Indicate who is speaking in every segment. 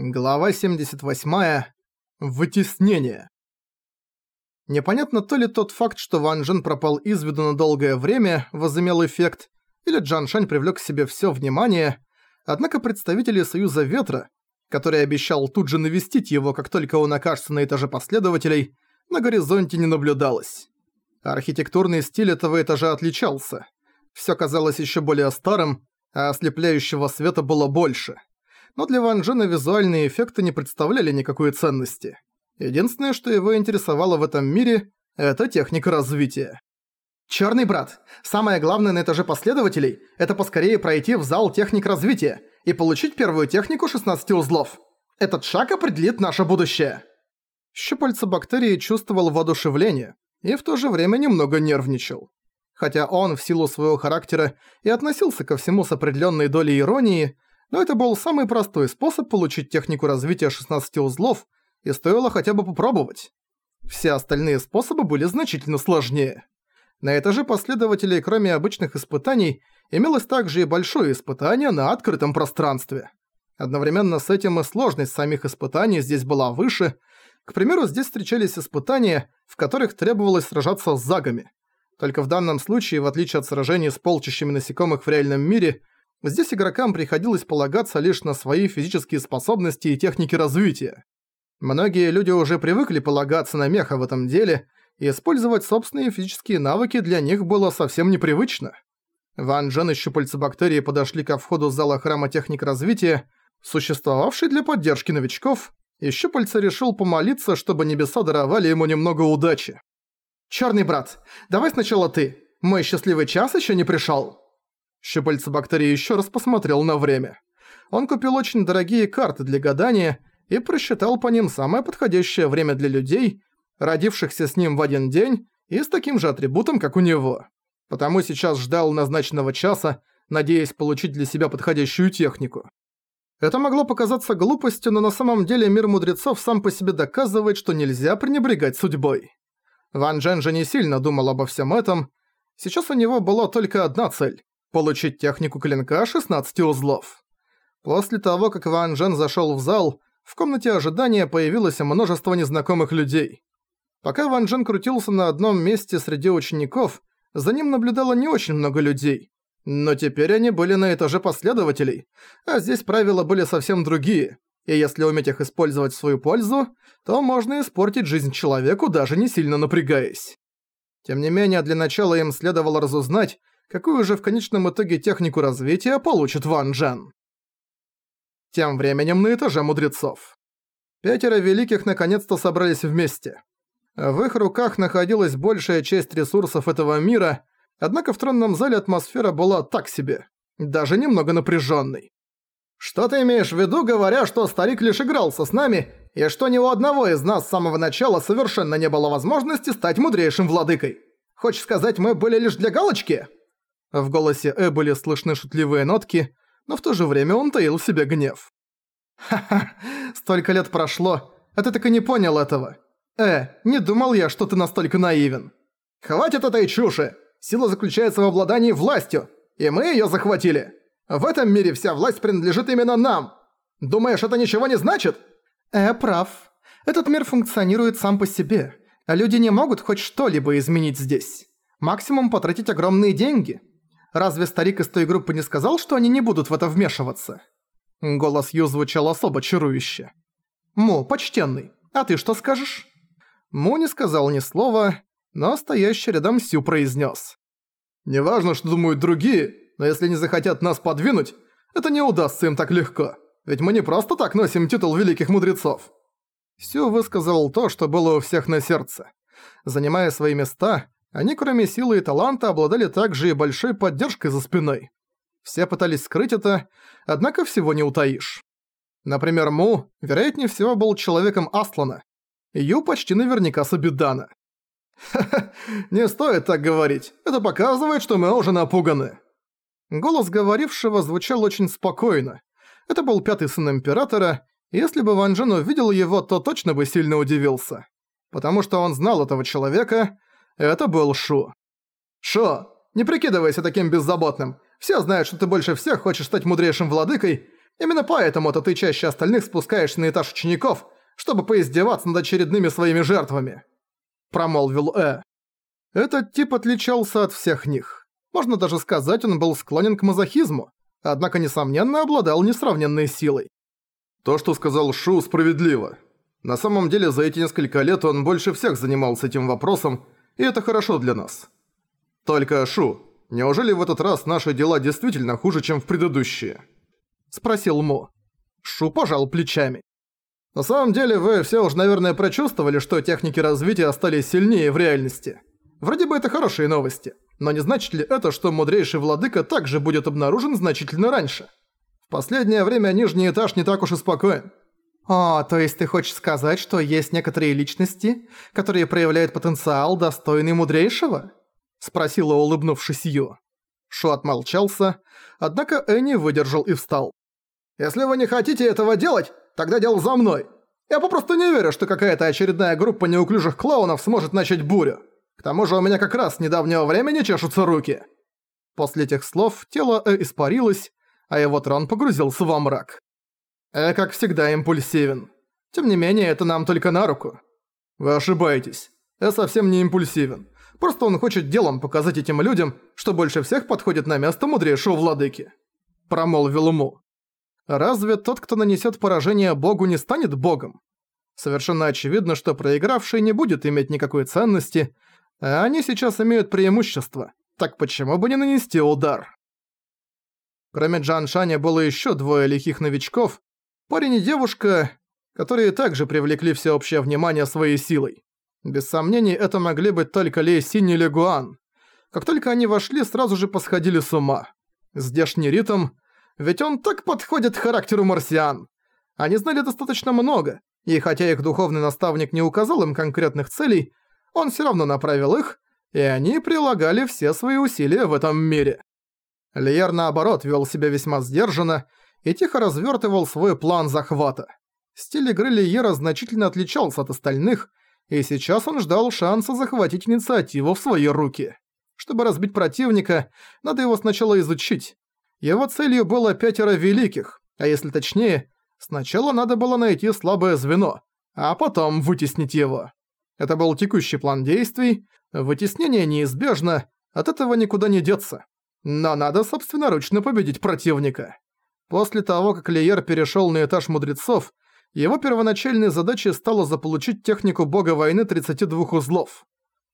Speaker 1: Глава 78. Вытеснение. Непонятно то ли тот факт, что Ван Джен пропал из виду на долгое время, возымел эффект, или Джан Шань привлёк к себе всё внимание, однако представители Союза Ветра, который обещал тут же навестить его, как только он окажется на этаже последователей, на горизонте не наблюдалось. Архитектурный стиль этого этажа отличался. Всё казалось ещё более старым, а ослепляющего света было больше – но для Ван Джена визуальные эффекты не представляли никакой ценности. Единственное, что его интересовало в этом мире, это техника развития. «Чёрный брат, самое главное на этаже последователей – это поскорее пройти в зал техник развития и получить первую технику 16 узлов. Этот шаг определит наше будущее». Щупальца бактерии чувствовал воодушевление и в то же время немного нервничал. Хотя он, в силу своего характера, и относился ко всему с определенной долей иронии, но это был самый простой способ получить технику развития 16 узлов, и стоило хотя бы попробовать. Все остальные способы были значительно сложнее. На этаже последователей, кроме обычных испытаний, имелось также и большое испытание на открытом пространстве. Одновременно с этим и сложность самих испытаний здесь была выше. К примеру, здесь встречались испытания, в которых требовалось сражаться с загами. Только в данном случае, в отличие от сражений с полчищами насекомых в реальном мире, Здесь игрокам приходилось полагаться лишь на свои физические способности и техники развития. Многие люди уже привыкли полагаться на меха в этом деле, и использовать собственные физические навыки для них было совсем непривычно. Ван Джен и щупальца бактерии подошли ко входу зала храма техник развития, существовавший для поддержки новичков, и щупальца решил помолиться, чтобы небеса даровали ему немного удачи. «Чёрный брат, давай сначала ты. Мой счастливый час ещё не пришёл». Щупальца бактерии еще раз посмотрел на время. Он купил очень дорогие карты для гадания и просчитал по ним самое подходящее время для людей, родившихся с ним в один день и с таким же атрибутом, как у него. Потому сейчас ждал назначенного часа, надеясь получить для себя подходящую технику. Это могло показаться глупостью, но на самом деле мир мудрецов сам по себе доказывает, что нельзя пренебрегать судьбой. Ван Джен же не сильно думал обо всем этом. Сейчас у него была только одна цель Получить технику клинка 16 узлов. После того, как Ван Джен зашёл в зал, в комнате ожидания появилось множество незнакомых людей. Пока Ван Джен крутился на одном месте среди учеников, за ним наблюдало не очень много людей. Но теперь они были на этаже последователей, а здесь правила были совсем другие, и если уметь их использовать в свою пользу, то можно испортить жизнь человеку, даже не сильно напрягаясь. Тем не менее, для начала им следовало разузнать, какую же в конечном итоге технику развития получит Ван Джен. Тем временем на этаже мудрецов. Пятеро великих наконец-то собрались вместе. В их руках находилась большая часть ресурсов этого мира, однако в тронном зале атмосфера была так себе, даже немного напряженной. «Что ты имеешь в виду, говоря, что старик лишь игрался с нами, и что ни у одного из нас с самого начала совершенно не было возможности стать мудрейшим владыкой? Хочешь сказать, мы были лишь для галочки?» В голосе Э были слышны шутливые нотки, но в то же время он таил в себе гнев. «Ха-ха, столько лет прошло, а ты так и не понял этого. Э, не думал я, что ты настолько наивен. Хватит этой чуши! Сила заключается в обладании властью, и мы её захватили. В этом мире вся власть принадлежит именно нам. Думаешь, это ничего не значит?» «Э, прав. Этот мир функционирует сам по себе, а люди не могут хоть что-либо изменить здесь. Максимум потратить огромные деньги, Разве старик из той группы не сказал, что они не будут в это вмешиваться?» Голос Ю звучал особо чарующе. «Му, почтенный, а ты что скажешь?» Му не сказал ни слова, но стоящий рядом Сю произнес. «Неважно, что думают другие, но если не захотят нас подвинуть, это не удастся им так легко, ведь мы не просто так носим титул великих мудрецов». Сю высказал то, что было у всех на сердце. Занимая свои места, они кроме силы и таланта обладали также и большой поддержкой за спиной. Все пытались скрыть это, однако всего не утаишь. Например, Му, вероятнее всего, был человеком Аслана. Ю почти наверняка Сабидана. «Ха-ха, не стоит так говорить. Это показывает, что мы уже напуганы». Голос говорившего звучал очень спокойно. Это был пятый сын Императора, и если бы Ван Джен увидел его, то точно бы сильно удивился. Потому что он знал этого человека, это был Шу. «Шо, не прикидывайся таким беззаботным. Все знают, что ты больше всех хочешь стать мудрейшим владыкой, Именно поэтому-то ты чаще остальных спускаешься на этаж учеников, чтобы поиздеваться над очередными своими жертвами», – промолвил Э. Этот тип отличался от всех них. Можно даже сказать, он был склонен к мазохизму, однако, несомненно, обладал несравненной силой.
Speaker 2: То, что сказал Шу, справедливо. На самом деле, за эти несколько лет он больше всех занимался этим вопросом, и это хорошо для нас. Только, Шу, неужели в этот раз наши дела действительно хуже, чем в предыдущие?
Speaker 1: Спросил Мо. Шу пожал плечами. На самом деле, вы все уже, наверное, прочувствовали, что техники развития остались сильнее в реальности. Вроде бы это хорошие новости, но не значит ли это, что мудрейший владыка также будет обнаружен значительно раньше? В последнее время нижний этаж не так уж и спокоен. «О, то есть ты хочешь сказать, что есть некоторые личности, которые проявляют потенциал, достойный мудрейшего?» Спросила, улыбнувшись Ю. Шу отмолчался, однако Энни выдержал и встал. «Если вы не хотите этого делать, тогда дело за мной. Я попросту не верю, что какая-то очередная группа неуклюжих клоунов сможет начать бурю. К тому же у меня как раз с недавнего времени чешутся руки». После этих слов тело Э испарилось, а его трон погрузился во мрак. Э, как всегда, импульсивен. Тем не менее, это нам только на руку. Вы ошибаетесь. Э совсем не импульсивен. Просто он хочет делом показать этим людям, что больше всех подходит на место мудрейшего владыки. Промолвил ему. Разве тот, кто нанесет поражение богу, не станет богом? Совершенно очевидно, что проигравший не будет иметь никакой ценности, а они сейчас имеют преимущество. Так почему бы не нанести удар? Кроме Джан Шаня было еще двое лихих новичков, парень и девушка, которые также привлекли всеобщее внимание своей силой. Без сомнений, это могли быть только Лей Синь или Гуан. Как только они вошли, сразу же посходили с ума. Здешний ритм, ведь он так подходит характеру марсиан. Они знали достаточно много, и хотя их духовный наставник не указал им конкретных целей, он все равно направил их, и они прилагали все свои усилия в этом мире. Лиер, наоборот, вел себя весьма сдержанно и тихо развертывал свой план захвата. Стиль игры Лиера значительно отличался от остальных, и сейчас он ждал шанса захватить инициативу в свои руки. Чтобы разбить противника, надо его сначала изучить. Его целью было пятеро великих, а если точнее, сначала надо было найти слабое звено, а потом вытеснить его. Это был текущий план действий, вытеснение неизбежно, от этого никуда не деться. Но надо собственноручно победить противника. После того, как Лиер перешёл на этаж мудрецов, его первоначальной задачей стало заполучить технику бога войны 32 узлов.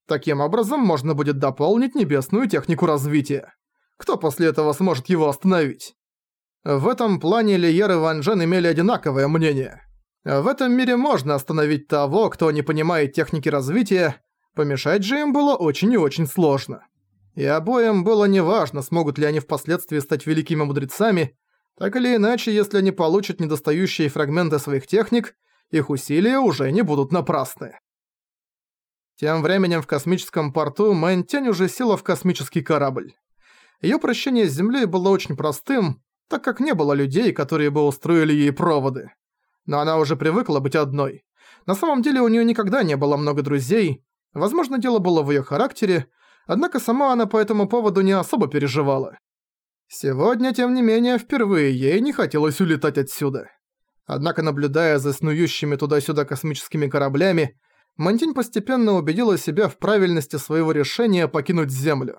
Speaker 1: Таким образом, можно будет дополнить небесную технику развития. Кто после этого сможет его остановить? В этом плане Лиер и Ван Джен имели одинаковое мнение. В этом мире можно остановить того, кто не понимает техники развития, помешать же им было очень и очень сложно. И обоим было неважно, смогут ли они впоследствии стать великими мудрецами, так или иначе, если они получат недостающие фрагменты своих техник, их усилия уже не будут напрасны. Тем временем в космическом порту Мэнтянь уже села в космический корабль. Её прощение с Землей было очень простым, так как не было людей, которые бы устроили ей проводы. Но она уже привыкла быть одной. На самом деле у неё никогда не было много друзей, возможно, дело было в её характере, однако сама она по этому поводу не особо переживала. Сегодня, тем не менее, впервые ей не хотелось улетать отсюда. Однако, наблюдая за снующими туда-сюда космическими кораблями, Мантинь постепенно убедила себя в правильности своего решения покинуть Землю.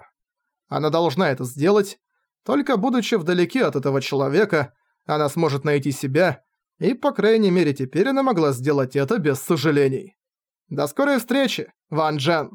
Speaker 1: Она должна это сделать, только будучи вдалеке от этого человека, она сможет найти себя, и, по крайней мере, теперь она могла сделать это без сожалений. До скорой встречи, Ван Джен!